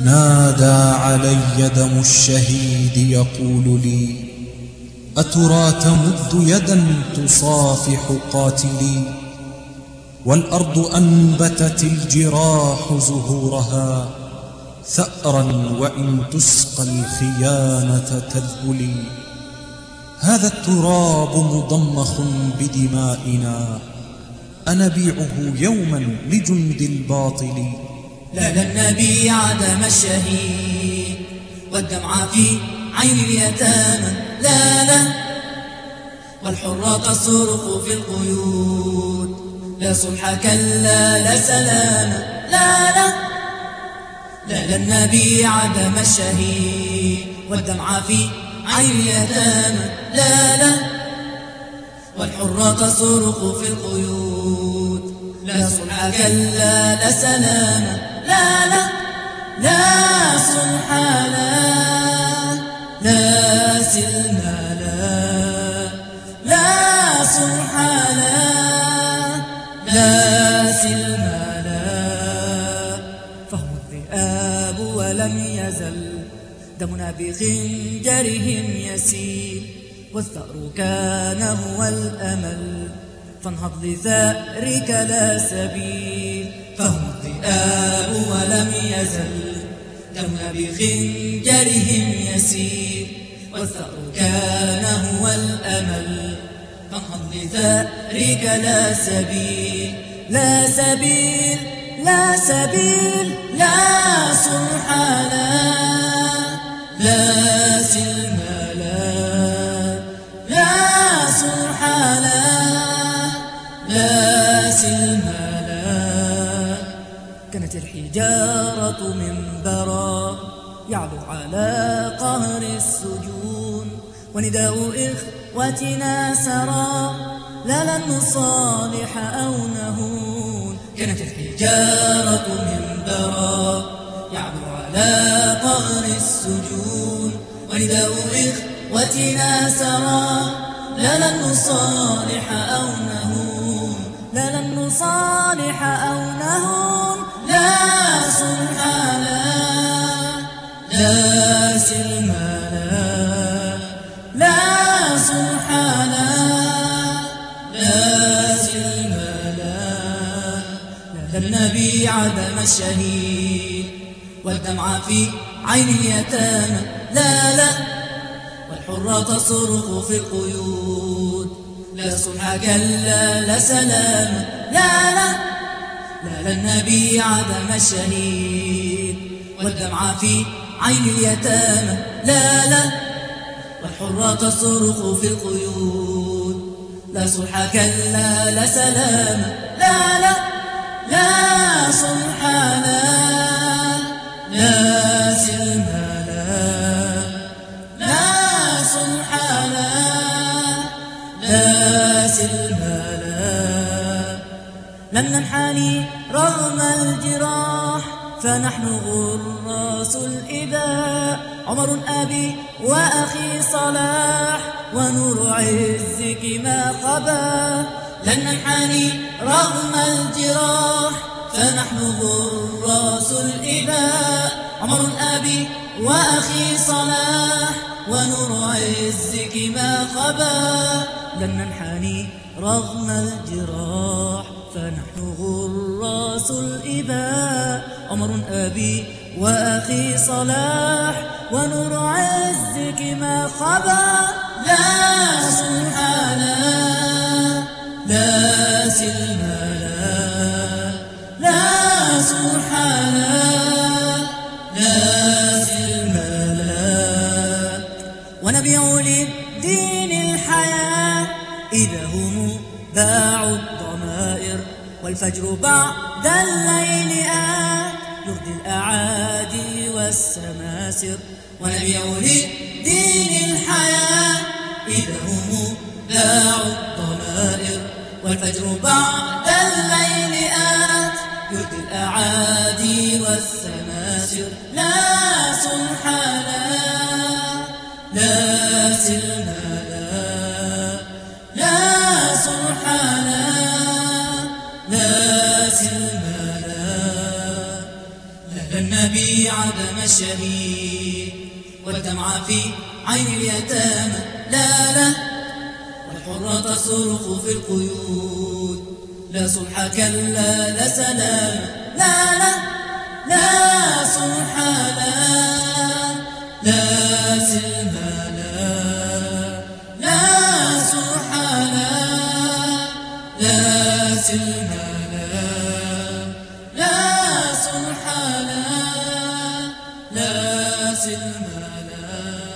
نادى علي دم الشهيد يقول لي أترى تمد يدا تصافح قاتلي؟ والأرض أنبتت الجراح زهورها ثأرا وإن تسقى الخيانة تذبلي هذا التراب مضمخ بدمائنا أنبيعه يوما لجند الباطل. لا للنبي عدم الشهيد والدمع في عين اليتامى. لا لا. والحرة تصرخ في القيود. لا صلح كلا لا سلام لا لا. لا للنبي عدم الشهيد والدمع في عين اليتامى. لا لا. والحرة تصرخ في القيود. لا صلح كلا لا سلام لا لا لا لا لا فهم الذئاب ولم يزل دمنا بخنجرهم يسيل. والثأر كان هو الأمل فانهض لثأرك لا سبيل. فهم الذئاب ولم يزل دمنا بخنجرهم يسير والثأر كان هو الأمل فانهض لثأرك لا سبيل لا سبيل لا سبيل لا صلح لا سلم لا لا صلح كانت الحجارة منبرا يعلو على قهر السجون. ونداء إخوتنا سرى لا لن نصالح أو نهون. كانت الحجارة منبرا يعلو على قهر السجون. ونداء إخوتنا سرى لا لن نصالح أو نهون. لا لن نصالح أو نهون. لا صلح لا لا سلم لا لا صلح لا لا سلم لا لا النبي عدم الشهيد والدمع في عين اليتامى لا لا والحرة تصرخ في القيود لا صلح كلا لا سلام لا لا لا للنبي عدم الشهيد والدمع في عين اليتامى. لا لا. والحرة تصرخ في القيود. لا صلح كلا لا سلام. لا لا. لا صلح لا لا سلم لا. لا لا لا سلم لا. لن ننحني رغم الجراح فنحن غراس الإباء. عمر أبي وأخي صلاح ونور عزك ما خبا. لن ننحني رغم الجراح فنحن غراس الإباء. عمر أبي وأخي صلاح ونور عزك ما خبا. لن ننحني رغم الجراح. فنحن غراس الإباء. عمر أبي وأخي صلاح ونور عزك ما خبا. لا صلح لا سلم لا. لا صلح لا سلم لا. ونبيع للدين الحياة إذا هم باعوا والفجر بعد الليل آت. يهدي الأعادي والسماسر ونبيع للدين الحياة. إذا هم باعوا الضمائر. والفجر بعد الليل آت. يهدي الأعادي والسماسر. صلح لا لا النبي عدم الشهيد والدمع في عين اليتامى. لا لا. والحرة تصرخ في القيود. لا صلح كلا لا سلام. لا لا. لا صلح لا. لا سلم لا. لا صلح لا. لا سلم لا المال